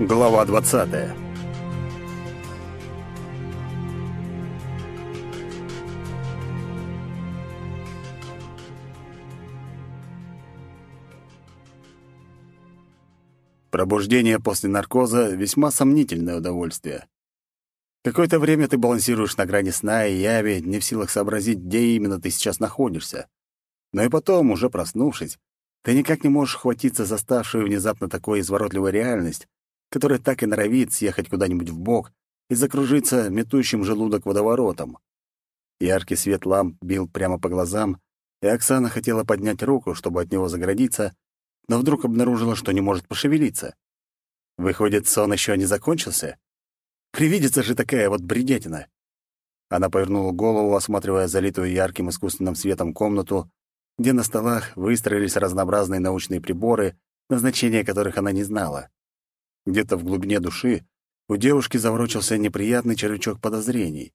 Глава 20. Пробуждение после наркоза — весьма сомнительное удовольствие. Какое-то время ты балансируешь на грани сна и яви, не в силах сообразить, где именно ты сейчас находишься. Но и потом, уже проснувшись, ты никак не можешь хватиться за ставшую внезапно такой изворотливой реальность, которая так и норовит съехать куда-нибудь в бок и закружиться метущим желудок водоворотом. Яркий свет ламп бил прямо по глазам, и Оксана хотела поднять руку, чтобы от него заградиться, но вдруг обнаружила, что не может пошевелиться. Выходит, сон еще не закончился? Привидится же такая вот бредятина. Она повернула голову, осматривая залитую ярким искусственным светом комнату, где на столах выстроились разнообразные научные приборы, назначения которых она не знала. Где-то в глубине души у девушки заворочился неприятный червячок подозрений.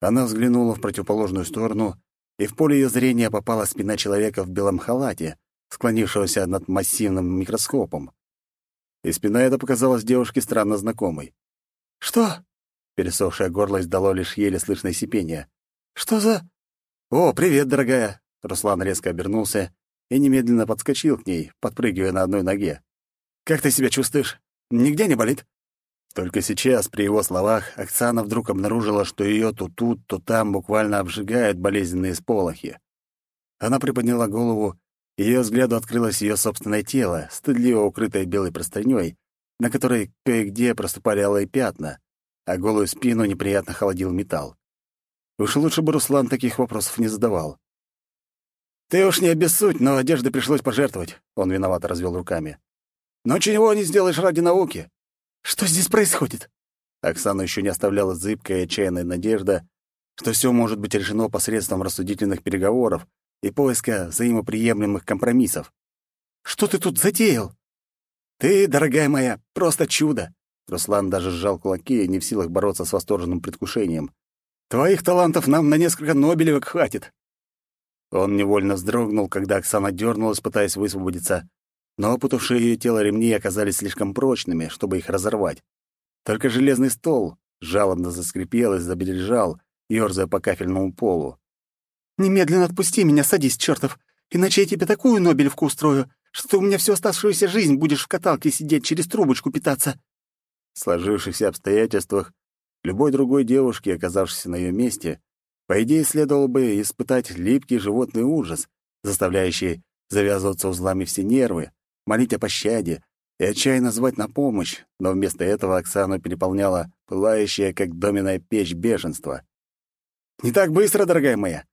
Она взглянула в противоположную сторону, и в поле ее зрения попала спина человека в белом халате, склонившегося над массивным микроскопом. И спина эта показалась девушке странно знакомой. «Что?» — пересохшее горло издало лишь еле слышное сипение. «Что за...» «О, привет, дорогая!» Руслан резко обернулся и немедленно подскочил к ней, подпрыгивая на одной ноге. «Как ты себя чувствуешь? Нигде не болит?» Только сейчас, при его словах, Оксана вдруг обнаружила, что ее то тут, то там буквально обжигают болезненные сполохи. Она приподняла голову ее взгляду открылось ее собственное тело, стыдливо укрытое белой простыней, на которой кое-где проступали алые пятна, а голую спину неприятно холодил металл. Уж лучше бы Руслан таких вопросов не задавал. «Ты уж не обессудь, но одежды пришлось пожертвовать», — он виновато развел руками. «Но чего не сделаешь ради науки?» «Что здесь происходит?» Оксана еще не оставляла зыбкая и отчаянная надежда, что все может быть решено посредством рассудительных переговоров, и поиска взаимоприемлемых компромиссов. «Что ты тут затеял?» «Ты, дорогая моя, просто чудо!» Руслан даже сжал кулаки, не в силах бороться с восторженным предвкушением. «Твоих талантов нам на несколько Нобелевок хватит!» Он невольно вздрогнул, когда Оксана дернулась, пытаясь высвободиться, но опутавшие ее тело ремни оказались слишком прочными, чтобы их разорвать. Только железный стол жалобно заскрипел и забережал, ёрзая по кафельному полу. Немедленно отпусти меня, садись, чертов, иначе я тебе такую Нобелевку устрою, что ты у меня всю оставшуюся жизнь будешь в каталке сидеть, через трубочку питаться». В сложившихся обстоятельствах любой другой девушке, оказавшейся на ее месте, по идее, следовало бы испытать липкий животный ужас, заставляющий завязываться узлами все нервы, молить о пощаде и отчаянно звать на помощь, но вместо этого Оксану переполняла пылающая, как доменная печь, бешенство. «Не так быстро, дорогая моя.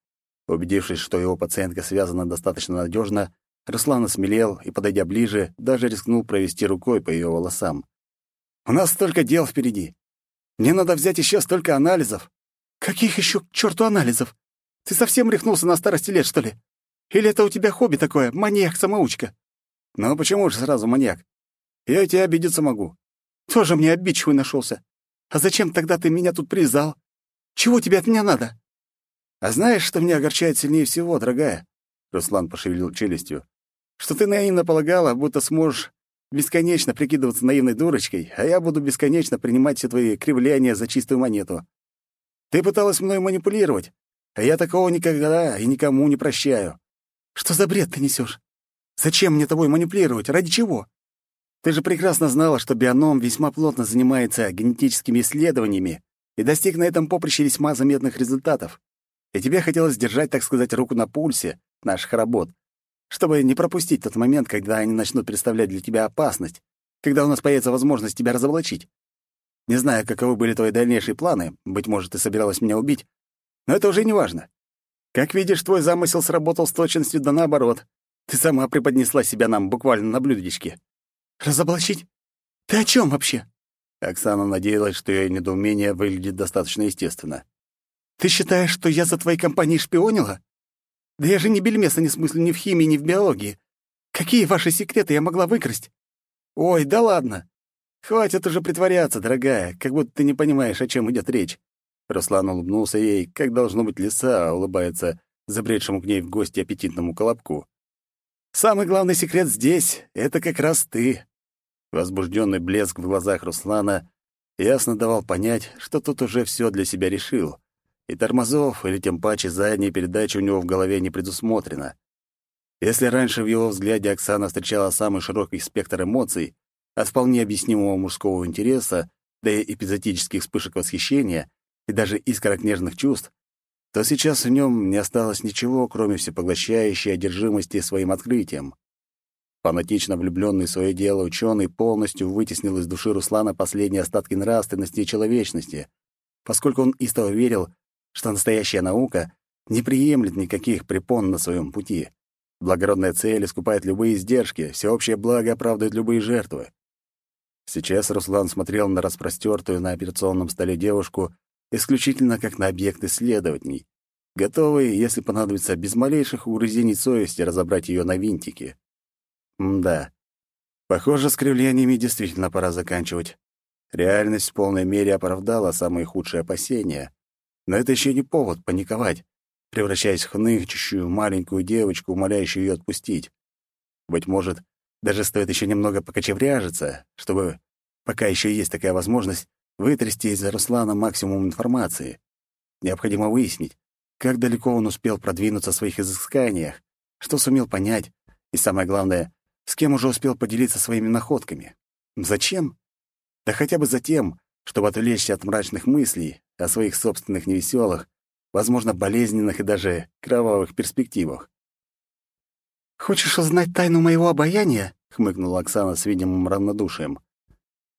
Убедившись, что его пациентка связана достаточно надежно, Руслан осмелел и, подойдя ближе, даже рискнул провести рукой по ее волосам. «У нас столько дел впереди. Мне надо взять еще столько анализов». «Каких еще к черту анализов? Ты совсем рехнулся на старости лет, что ли? Или это у тебя хобби такое, маньяк-самоучка?» «Ну почему же сразу маньяк? Я тебя обидеться могу». «Тоже мне обидчивый нашелся. А зачем тогда ты меня тут привязал? Чего тебе от меня надо?» «А знаешь, что меня огорчает сильнее всего, дорогая?» Руслан пошевелил челюстью. «Что ты наивно полагала, будто сможешь бесконечно прикидываться наивной дурочкой, а я буду бесконечно принимать все твои кривляния за чистую монету. Ты пыталась мной манипулировать, а я такого никогда и никому не прощаю. Что за бред ты несешь? Зачем мне тобой манипулировать? Ради чего? Ты же прекрасно знала, что бионом весьма плотно занимается генетическими исследованиями и достиг на этом поприще весьма заметных результатов и тебе хотелось держать, так сказать, руку на пульсе наших работ, чтобы не пропустить тот момент, когда они начнут представлять для тебя опасность, когда у нас появится возможность тебя разоблачить. Не знаю, каковы были твои дальнейшие планы, быть может, ты собиралась меня убить, но это уже не важно. Как видишь, твой замысел сработал с точностью да наоборот. Ты сама преподнесла себя нам буквально на блюдечке. Разоблачить? Ты о чем вообще? Оксана надеялась, что ее недоумение выглядит достаточно естественно. Ты считаешь, что я за твоей компанией шпионила? Да я же ни бельмеса не смыслю ни в химии, ни в биологии. Какие ваши секреты я могла выкрасть? Ой, да ладно. Хватит уже притворяться, дорогая, как будто ты не понимаешь, о чем идет речь. Руслан улыбнулся ей, как должно быть лиса улыбается забредшему к ней в гости аппетитному колобку. «Самый главный секрет здесь — это как раз ты. Возбужденный блеск в глазах Руслана ясно давал понять, что тот уже все для себя решил, и тормозов или тем паче задней передачи у него в голове не предусмотрено. Если раньше в его взгляде Оксана встречала самый широкий спектр эмоций, от вполне объяснимого мужского интереса до эпизодических вспышек восхищения и даже искорок нежных чувств, то сейчас в нем не осталось ничего, кроме всепоглощающей одержимости своим открытием. Фанатично влюбленный в свое дело ученый полностью вытеснил из души Руслана последние остатки нравственности и человечности, поскольку он истово верил, что настоящая наука не приемлет никаких препон на своем пути. Благородная цель искупает любые издержки, всеобщее благо оправдывает любые жертвы. Сейчас Руслан смотрел на распростертую на операционном столе девушку исключительно как на объект исследований, готовый, если понадобится, без малейших угрызений совести разобрать ее на винтики. М-да. Похоже, с кривлениями действительно пора заканчивать. Реальность в полной мере оправдала самые худшие опасения. Но это еще не повод паниковать, превращаясь в хнычущую маленькую девочку, умоляющую ее отпустить. Быть может, даже стоит еще немного покочевряжиться, чтобы, пока еще есть такая возможность, вытрясти из Руслана максимум информации. Необходимо выяснить, как далеко он успел продвинуться в своих изысканиях, что сумел понять, и самое главное, с кем уже успел поделиться своими находками. Зачем? Да хотя бы за тем, чтобы отвлечься от мрачных мыслей о своих собственных невеселых, возможно, болезненных и даже кровавых перспективах. «Хочешь узнать тайну моего обаяния?» — хмыкнула Оксана с видимым равнодушием.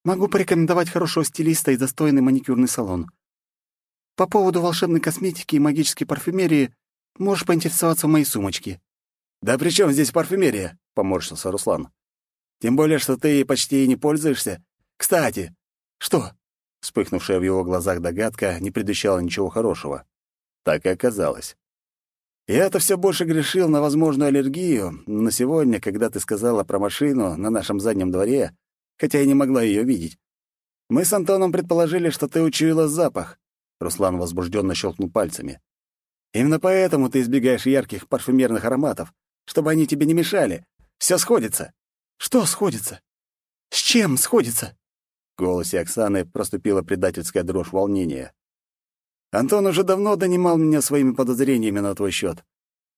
«Могу порекомендовать хорошего стилиста и достойный маникюрный салон. По поводу волшебной косметики и магической парфюмерии можешь поинтересоваться в моей сумочке». «Да при чем здесь парфюмерия?» — поморщился Руслан. «Тем более, что ты почти и не пользуешься. Кстати...» «Что?» — вспыхнувшая в его глазах догадка не предвещала ничего хорошего. Так и оказалось. Я-то все больше грешил на возможную аллергию, но сегодня, когда ты сказала про машину на нашем заднем дворе, хотя я не могла ее видеть, мы с Антоном предположили, что ты учуяла запах. Руслан возбужденно щелкнул пальцами. Именно поэтому ты избегаешь ярких парфюмерных ароматов, чтобы они тебе не мешали. Все сходится. Что сходится? С чем сходится? В голосе Оксаны проступила предательская дрожь волнения. Антон уже давно донимал меня своими подозрениями на твой счет.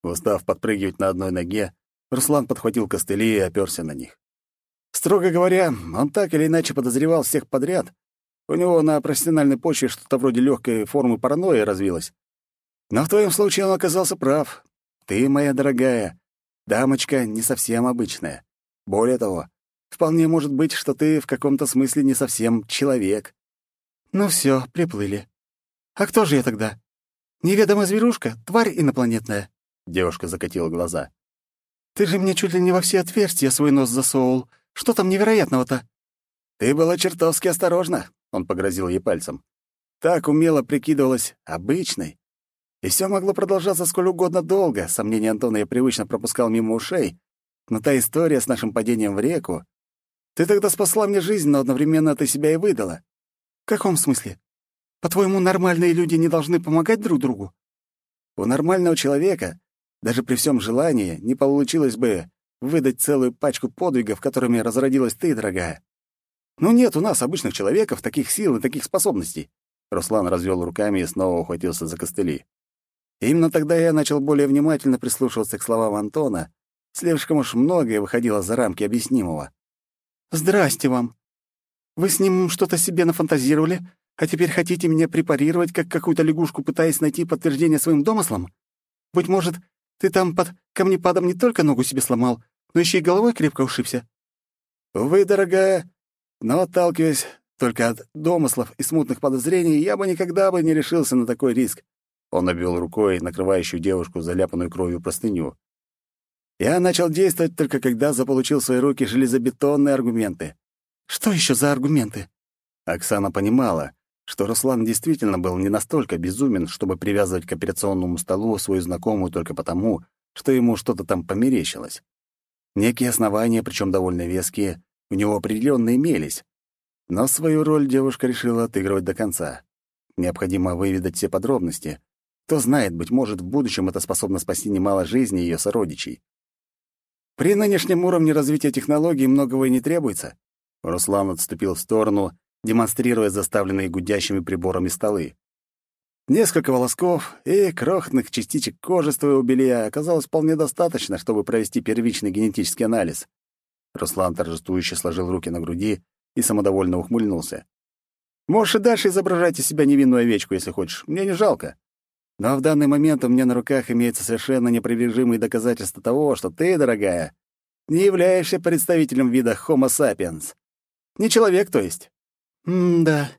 Устав подпрыгивать на одной ноге, Руслан подхватил костыли и оперся на них. Строго говоря, он так или иначе подозревал всех подряд. У него на профессиональной почве что-то вроде легкой формы паранойи развилось. Но в твоем случае он оказался прав. Ты, моя дорогая, дамочка не совсем обычная. Более того, вполне может быть, что ты в каком-то смысле не совсем человек. Ну все, приплыли. А кто же я тогда? Неведомая зверушка, тварь инопланетная. Девушка закатила глаза. Ты же мне чуть ли не во все отверстия свой нос засовывал. Что там невероятного-то? Ты была чертовски осторожна, он погрозил ей пальцем. Так умело прикидывалась обычной. И все могло продолжаться сколь угодно долго. Сомнения Антона я привычно пропускал мимо ушей. Но та история с нашим падением в реку... Ты тогда спасла мне жизнь, но одновременно ты себя и выдала. В каком смысле? По-твоему, нормальные люди не должны помогать друг другу? У нормального человека, даже при всем желании, не получилось бы выдать целую пачку подвигов, которыми разродилась ты, дорогая. Ну нет у нас, обычных человеков, таких сил и таких способностей. Руслан развел руками и снова ухватился за костыли. именно тогда я начал более внимательно прислушиваться к словам Антона. Слишком уж многое выходило за рамки объяснимого. «Здрасте вам. Вы с ним что-то себе нафантазировали, а теперь хотите меня препарировать, как какую-то лягушку, пытаясь найти подтверждение своим домыслам? Быть может, ты там под камнепадом не только ногу себе сломал, но еще и головой крепко ушибся?» «Увы, дорогая, но, отталкиваясь только от домыслов и смутных подозрений, я бы никогда бы не решился на такой риск». Он обвел рукой накрывающую девушку заляпанную кровью простыню. «Я начал действовать только когда заполучил в свои руки железобетонные аргументы». «Что еще за аргументы?» Оксана понимала, что Руслан действительно был не настолько безумен, чтобы привязывать к операционному столу свою знакомую только потому, что ему что-то там померещилось. Некие основания, причем довольно веские, у него определенно имелись. Но свою роль девушка решила отыгрывать до конца. Необходимо выведать все подробности. Кто знает, быть может, в будущем это способно спасти немало жизней ее сородичей. При нынешнем уровне развития технологий многого и не требуется. Руслан отступил в сторону, демонстрируя заставленные гудящими приборами столы. Несколько волосков и крохотных частичек кожи с твоего белья оказалось вполне достаточно, чтобы провести первичный генетический анализ. Руслан торжествующе сложил руки на груди и самодовольно ухмыльнулся. «Можешь и дальше изображать из себя невинную овечку, если хочешь. Мне не жалко. Но в данный момент у меня на руках имеются совершенно непровержимые доказательства того, что ты, дорогая, не являешься представителем вида Homo sapiens. Не человек, то есть». «М-да»,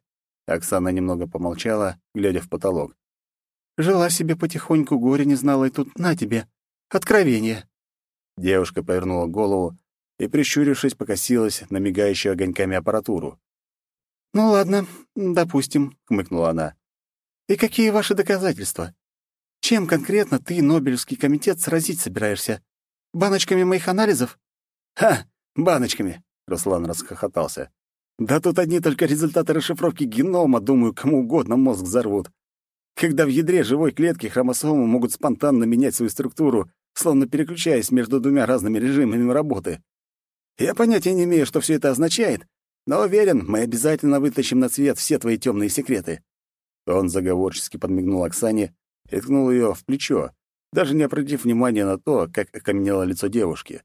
Оксана немного помолчала, глядя в потолок. «Жила себе потихоньку, горе не знала, и тут на тебе. Откровение». Девушка повернула голову и, прищурившись, покосилась на мигающую огоньками аппаратуру. «Ну ладно, допустим», — хмыкнула она. «И какие ваши доказательства? Чем конкретно ты Нобелевский комитет сразить собираешься? Баночками моих анализов?» «Ха! Баночками!» — Руслан расхохотался. Да тут одни только результаты расшифровки генома, думаю, кому угодно мозг взорвут. Когда в ядре живой клетки хромосомы могут спонтанно менять свою структуру, словно переключаясь между двумя разными режимами работы. Я понятия не имею, что все это означает, но уверен, мы обязательно вытащим на свет все твои темные секреты. Он заговорчески подмигнул Оксане и ткнул ее в плечо, даже не обратив внимания на то, как окаменело лицо девушки.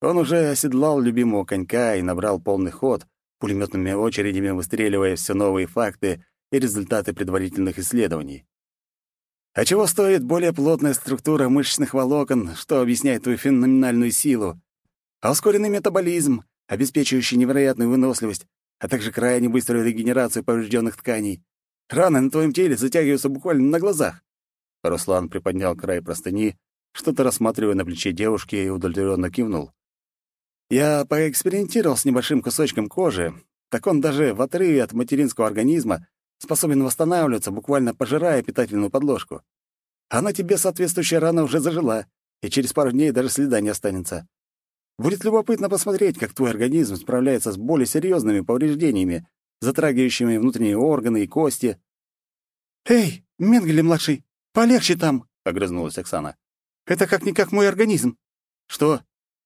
Он уже оседлал любимого конька и набрал полный ход, пулеметными очередями выстреливая все новые факты и результаты предварительных исследований. А чего стоит более плотная структура мышечных волокон, что объясняет твою феноменальную силу? А ускоренный метаболизм, обеспечивающий невероятную выносливость, а также крайне быструю регенерацию поврежденных тканей. Раны на твоем теле затягиваются буквально на глазах. Руслан приподнял край простыни, что-то рассматривая на плече девушки и удовлетворенно кивнул. Я поэкспериментировал с небольшим кусочком кожи, так он даже в отрыве от материнского организма способен восстанавливаться, буквально пожирая питательную подложку. А на тебе соответствующая рана уже зажила, и через пару дней даже следа не останется. Будет любопытно посмотреть, как твой организм справляется с более серьезными повреждениями, затрагивающими внутренние органы и кости. «Эй, Менгеле-младший, полегче там!» — огрызнулась Оксана. «Это как-никак мой организм». «Что?»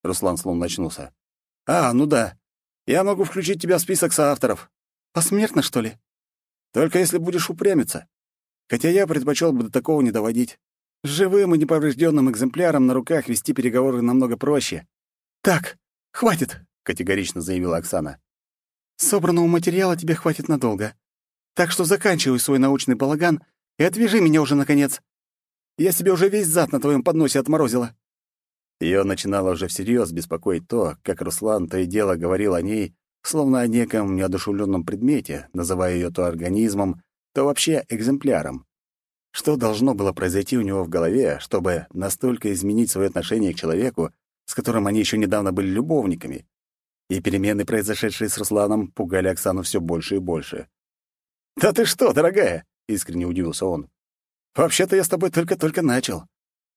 Руслан словно очнулся. «А, ну да. Я могу включить тебя в список соавторов». «Посмертно, что ли?» «Только если будешь упрямиться. Хотя я предпочел бы до такого не доводить. С живым и неповрежденным экземпляром на руках вести переговоры намного проще». «Так, хватит», — категорично заявила Оксана. «Собранного материала тебе хватит надолго. Так что заканчивай свой научный балаган и отвяжи меня уже, наконец. Я себе уже весь зад на твоем подносе отморозила». Ее начинало уже всерьез беспокоить то, как Руслан то и дело говорил о ней, словно о неком неодушевленном предмете, называя ее то организмом, то вообще экземпляром. Что должно было произойти у него в голове, чтобы настолько изменить свое отношение к человеку, с которым они еще недавно были любовниками? И перемены, произошедшие с Русланом, пугали Оксану все больше и больше. «Да ты что, дорогая?» — искренне удивился он. «Вообще-то я с тобой только-только начал.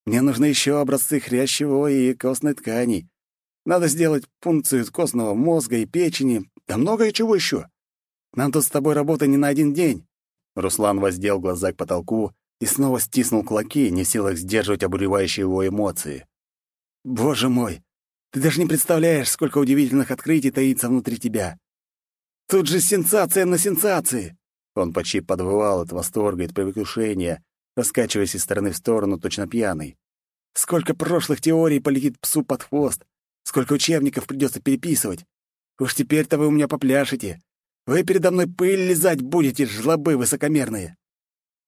Мне нужны еще образцы хрящевой и костной тканей. Надо сделать пункцию костного мозга и печени, да многое чего еще. Нам тут с тобой работа не на один день». Руслан воздел глаза к потолку и снова стиснул кулаки, не в силах сдерживать обуревающие его эмоции. «Боже мой, ты даже не представляешь, сколько удивительных открытий таится внутри тебя. Тут же сенсация на сенсации!» Он почти подвывал от восторга и от предвкушения, раскачиваясь из стороны в сторону, точно пьяный. Сколько прошлых теорий полетит псу под хвост, сколько учебников придется переписывать. Уж теперь-то вы у меня попляшете. Вы передо мной пыль лизать будете, жлобы высокомерные.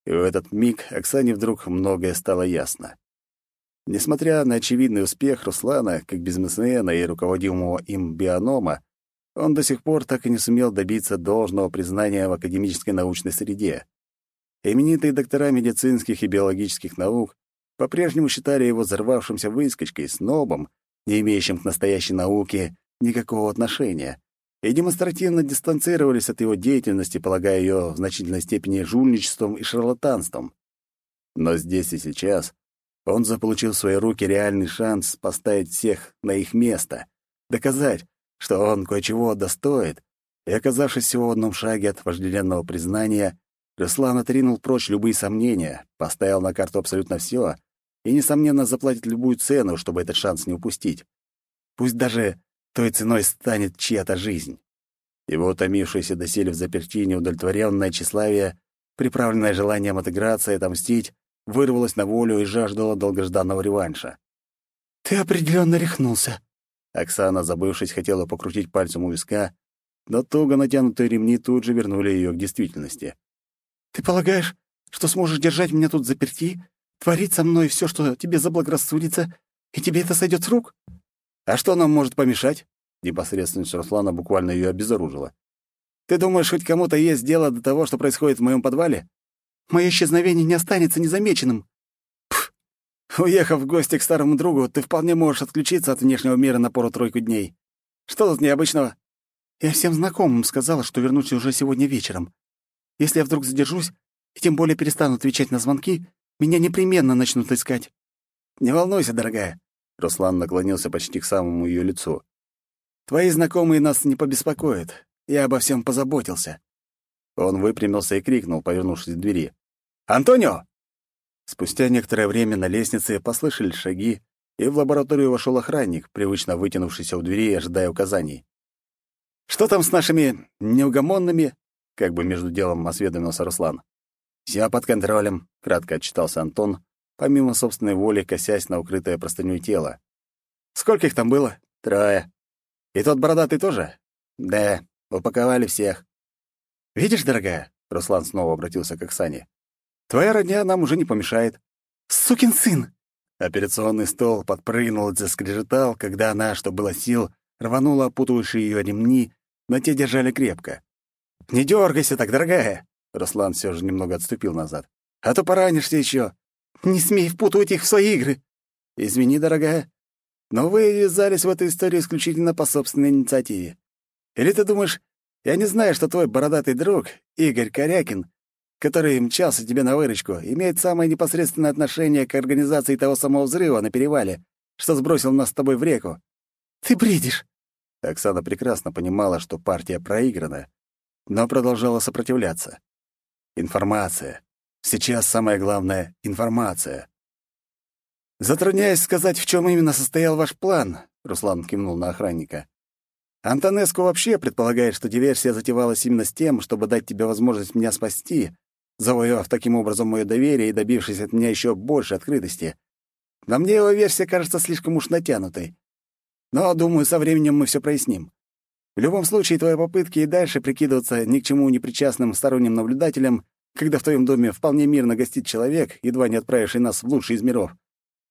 И в этот миг Оксане вдруг многое стало ясно. Несмотря на очевидный успех Руслана, как бизнесмена и руководимого им бионома, он до сих пор так и не сумел добиться должного признания в академической научной среде. Именитые доктора медицинских и биологических наук по-прежнему считали его взорвавшимся выскочкой, снобом, не имеющим к настоящей науке никакого отношения, и демонстративно дистанцировались от его деятельности, полагая ее в значительной степени жульничеством и шарлатанством. Но здесь и сейчас он заполучил в свои руки реальный шанс поставить всех на их место, доказать, что он кое-чего достоит, и, оказавшись всего в одном шаге от вожделенного признания, Руслан отринул прочь любые сомнения, поставил на карту абсолютно все и, несомненно, заплатит любую цену, чтобы этот шанс не упустить. Пусть даже той ценой станет чья-то жизнь. Его утомившееся доселе в заперти неудовлетворенное тщеславие, приправленное желанием отыграться и отомстить, вырвалось на волю и жаждало долгожданного реванша. «Ты определенно рехнулся». Оксана, забывшись, хотела покрутить пальцем у виска, но туго натянутые ремни тут же вернули ее к действительности. «Ты полагаешь, что сможешь держать меня тут заперти, творить со мной все, что тебе заблагорассудится, и тебе это сойдет с рук?» «А что нам может помешать?» Непосредственность Руслана буквально ее обезоружила. «Ты думаешь, хоть кому-то есть дело до того, что происходит в моем подвале?» «Мое исчезновение не останется незамеченным». Пф! Уехав в гости к старому другу, ты вполне можешь отключиться от внешнего мира на пару-тройку дней. Что тут необычного?» «Я всем знакомым сказала, что вернусь уже сегодня вечером. Если я вдруг задержусь, и тем более перестану отвечать на звонки, меня непременно начнут искать». «Не волнуйся, дорогая». Руслан наклонился почти к самому ее лицу. Твои знакомые нас не побеспокоят. Я обо всем позаботился». Он выпрямился и крикнул, повернувшись к двери. «Антонио!» Спустя некоторое время на лестнице послышались шаги, и в лабораторию вошел охранник, привычно вытянувшийся у двери, ожидая указаний. «Что там с нашими неугомонными?» — как бы между делом осведомился Руслан. «Всё под контролем», — кратко отчитался Антон, помимо собственной воли косясь на укрытое простынёй тело. «Сколько их там было?» «Трое. И тот бородатый тоже? Да, упаковали всех. Видишь, дорогая, Руслан снова обратился к Оксане. Твоя родня нам уже не помешает. Сукин сын! Операционный стол подпрыгнул и заскрежетал, когда она, что было сил, рванула опутывающие ее ремни, но те держали крепко. «Не дергайся так, дорогая!» Руслан все же немного отступил назад. «А то поранишься еще. Не смей впутывать их в свои игры!» «Извини, дорогая, но вы ввязались в эту историю исключительно по собственной инициативе. Или ты думаешь, я не знаю, что твой бородатый друг, Игорь Корякин, который мчался тебе на выручку, имеет самое непосредственное отношение к организации того самого взрыва на перевале, что сбросил нас с тобой в реку. Ты бредишь. Оксана прекрасно понимала, что партия проиграна, но продолжала сопротивляться. Информация. Сейчас самое главное — информация. «Затрудняюсь сказать, в чем именно состоял ваш план», — Руслан кивнул на охранника. «Антонеску вообще предполагает, что диверсия затевалась именно с тем, чтобы дать тебе возможность меня спасти, завоевав таким образом мое доверие и добившись от меня еще больше открытости. Но мне его версия кажется слишком уж натянутой. Но, думаю, со временем мы все проясним. В любом случае, твои попытки и дальше прикидываться ни к чему не причастным сторонним наблюдателем, когда в твоем доме вполне мирно гостит человек, едва не отправивший нас в лучший из миров,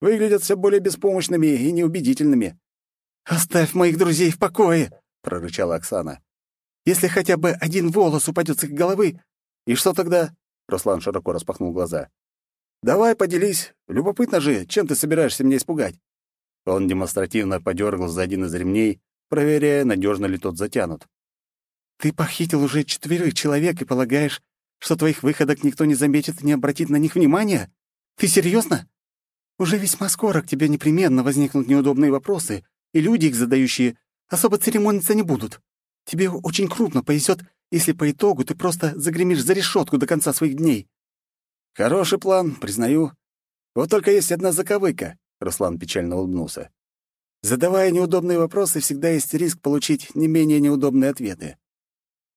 выглядят все более беспомощными и неубедительными». «Оставь моих друзей в покое!» — прорычала Оксана. «Если хотя бы один волос упадет с их головы...» «И что тогда?» — Руслан широко распахнул глаза. «Давай поделись. Любопытно же, чем ты собираешься меня испугать?» Он демонстративно подергал за один из ремней, проверяя, надежно ли тот затянут. «Ты похитил уже четверых человек и полагаешь, что твоих выходок никто не заметит и не обратит на них внимания? Ты серьезно? Уже весьма скоро к тебе непременно возникнут неудобные вопросы, и люди, их задающие, особо церемониться не будут. Тебе очень крупно повезет, если по итогу ты просто загремишь за решетку до конца своих дней». «Хороший план, признаю. Вот только есть одна заковыка», — Руслан печально улыбнулся. «Задавая неудобные вопросы, всегда есть риск получить не менее неудобные ответы.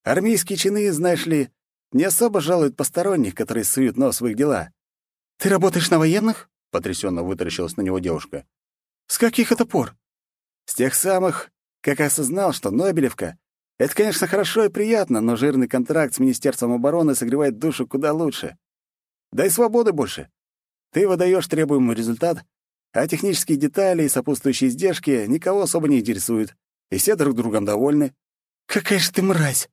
Армейские чины, знаешь ли, не особо жалуют посторонних, которые суют нос в их дела». «Ты работаешь на военных?» потрясенно вытаращилась на него девушка. «С каких это пор?» «С тех самых, как осознал, что Нобелевка — это, конечно, хорошо и приятно, но жирный контракт с Министерством обороны согревает душу куда лучше. Да и свободы больше. Ты выдаешь требуемый результат, а технические детали и сопутствующие издержки никого особо не интересуют, и все друг другом довольны. Какая же ты мразь!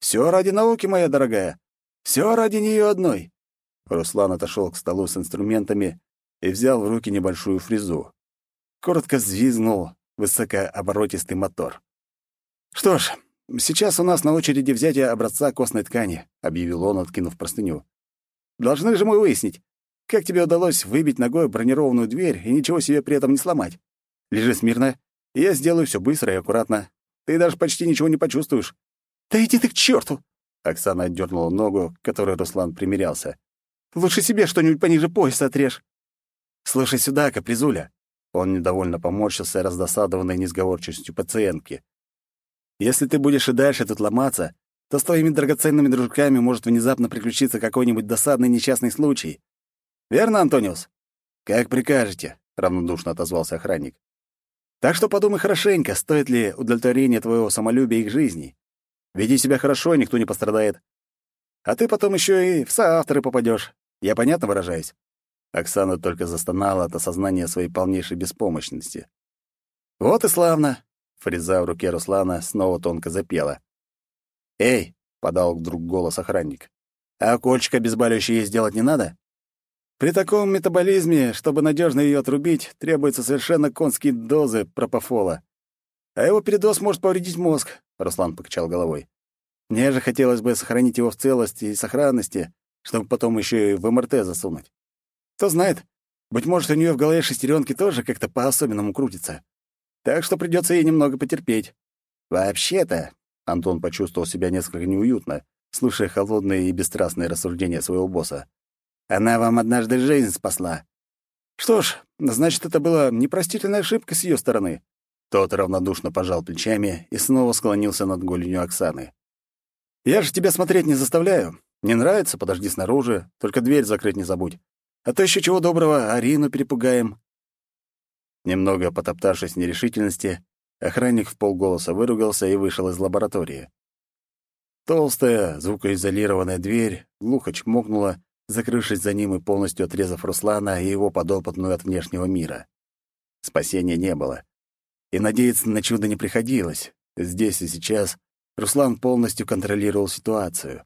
Все ради науки, моя дорогая. Все ради нее одной. Руслан отошел к столу с инструментами и взял в руки небольшую фрезу. Коротко взвизгнул высокооборотистый мотор. «Что ж, сейчас у нас на очереди взятие образца костной ткани», — объявил он, откинув простыню. «Должны же мы выяснить, как тебе удалось выбить ногой бронированную дверь и ничего себе при этом не сломать. Лежи смирно, я сделаю все быстро и аккуратно. Ты даже почти ничего не почувствуешь». «Да иди ты к черту! Оксана отдернула ногу, к которой Руслан примерялся. «Лучше себе что-нибудь пониже пояса отрежь». «Слушай сюда, капризуля!» Он недовольно поморщился раздосадованной несговорчивостью пациентки. Если ты будешь и дальше тут ломаться, то с твоими драгоценными дружками может внезапно приключиться какой-нибудь досадный несчастный случай. Верно, Антониус? Как прикажете, равнодушно отозвался охранник. Так что подумай хорошенько, стоит ли удовлетворение твоего самолюбия их жизни. Веди себя хорошо, никто не пострадает. А ты потом еще и в соавторы попадешь. Я понятно выражаюсь?» Оксана только застонала от осознания своей полнейшей беспомощности. «Вот и славно!» — фреза в руке Руслана снова тонко запела. «Эй!» — подал вдруг голос охранник. «А кольчик обезболивающее сделать не надо?» «При таком метаболизме, чтобы надежно ее отрубить, требуется совершенно конские дозы пропофола. А его передоз может повредить мозг», — Руслан покачал головой. «Мне же хотелось бы сохранить его в целости и сохранности, чтобы потом еще и в МРТ засунуть. Кто знает, быть может, у нее в голове шестеренки тоже как-то по-особенному крутятся. Так что придется ей немного потерпеть. Вообще-то, Антон почувствовал себя несколько неуютно, слушая холодные и бесстрастные рассуждения своего босса. Она вам однажды жизнь спасла. Что ж, значит, это была непростительная ошибка с ее стороны. Тот равнодушно пожал плечами и снова склонился над голенью Оксаны. «Я же тебя смотреть не заставляю. Не нравится? Подожди снаружи. Только дверь закрыть не забудь. А то еще чего доброго, Арину перепугаем». Немного потоптавшись в нерешительности, охранник в полголоса выругался и вышел из лаборатории. Толстая, звукоизолированная дверь глухо чмокнула, закрывшись за ним и полностью отрезав Руслана и его подопытную от внешнего мира. Спасения не было. И надеяться на чудо не приходилось. Здесь и сейчас Руслан полностью контролировал ситуацию.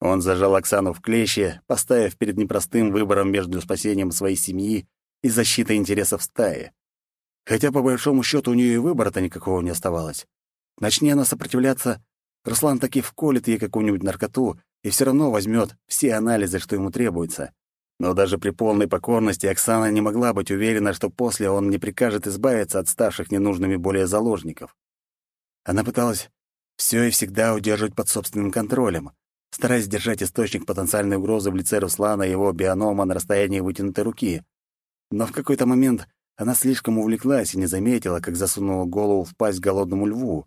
Он зажал Оксану в клещи, поставив перед непростым выбором между спасением своей семьи и защитой интересов стаи. Хотя, по большому счету, у нее и выбора-то никакого не оставалось. Начни она сопротивляться, Руслан таки вколет ей какую-нибудь наркоту и все равно возьмет все анализы, что ему требуется. Но даже при полной покорности Оксана не могла быть уверена, что после он не прикажет избавиться от ставших ненужными более заложников. Она пыталась все и всегда удерживать под собственным контролем, стараясь держать источник потенциальной угрозы в лице Руслана и его бионома на расстоянии вытянутой руки. Но в какой-то момент она слишком увлеклась и не заметила, как засунула голову в пасть голодному льву.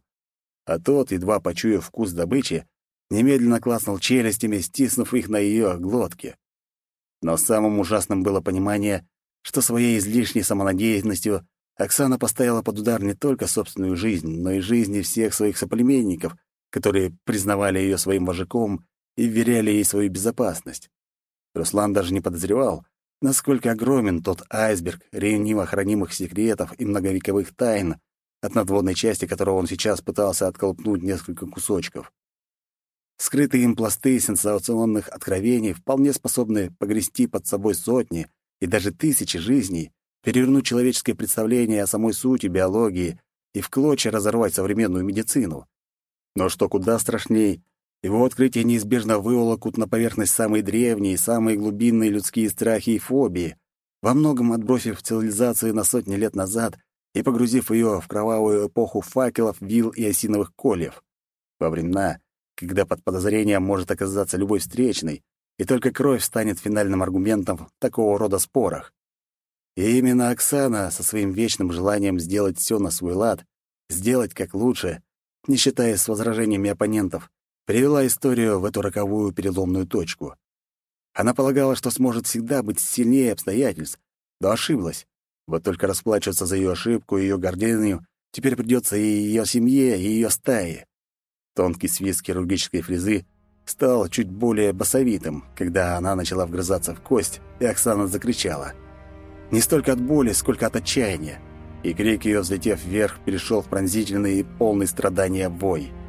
А тот, едва почуяв вкус добычи, немедленно класнул челюстями, стиснув их на ее глотке. Но самым ужасным было понимание, что своей излишней самонадеянностью Оксана поставила под удар не только собственную жизнь, но и жизни всех своих соплеменников, которые признавали ее своим вожаком и вверяли ей свою безопасность. Руслан даже не подозревал, насколько огромен тот айсберг ревниво хранимых секретов и многовековых тайн, от надводной части которого он сейчас пытался отколпнуть несколько кусочков. Скрытые им пласты сенсационных откровений вполне способны погрести под собой сотни и даже тысячи жизней, перевернуть человеческое представление о самой сути биологии и в клочья разорвать современную медицину. Но что куда страшней, его открытия неизбежно выволокут на поверхность самые древние, самые глубинные людские страхи и фобии, во многом отбросив цивилизацию на сотни лет назад и погрузив ее в кровавую эпоху факелов, вил и осиновых кольев. Во времена, когда под подозрением может оказаться любой встречный, и только кровь станет финальным аргументом в такого рода спорах. И именно Оксана со своим вечным желанием сделать все на свой лад, сделать как лучше, не считаясь с возражениями оппонентов, привела историю в эту роковую переломную точку. Она полагала, что сможет всегда быть сильнее обстоятельств, но ошиблась. Вот только расплачиваться за ее ошибку и ее гордыню теперь придется и ее семье, и ее стае. Тонкий свист хирургической фрезы стал чуть более басовитым, когда она начала вгрызаться в кость, и Оксана закричала. Не столько от боли, сколько от отчаяния. И крик ее, взлетев вверх, перешел в пронзительный и полный страдания вой —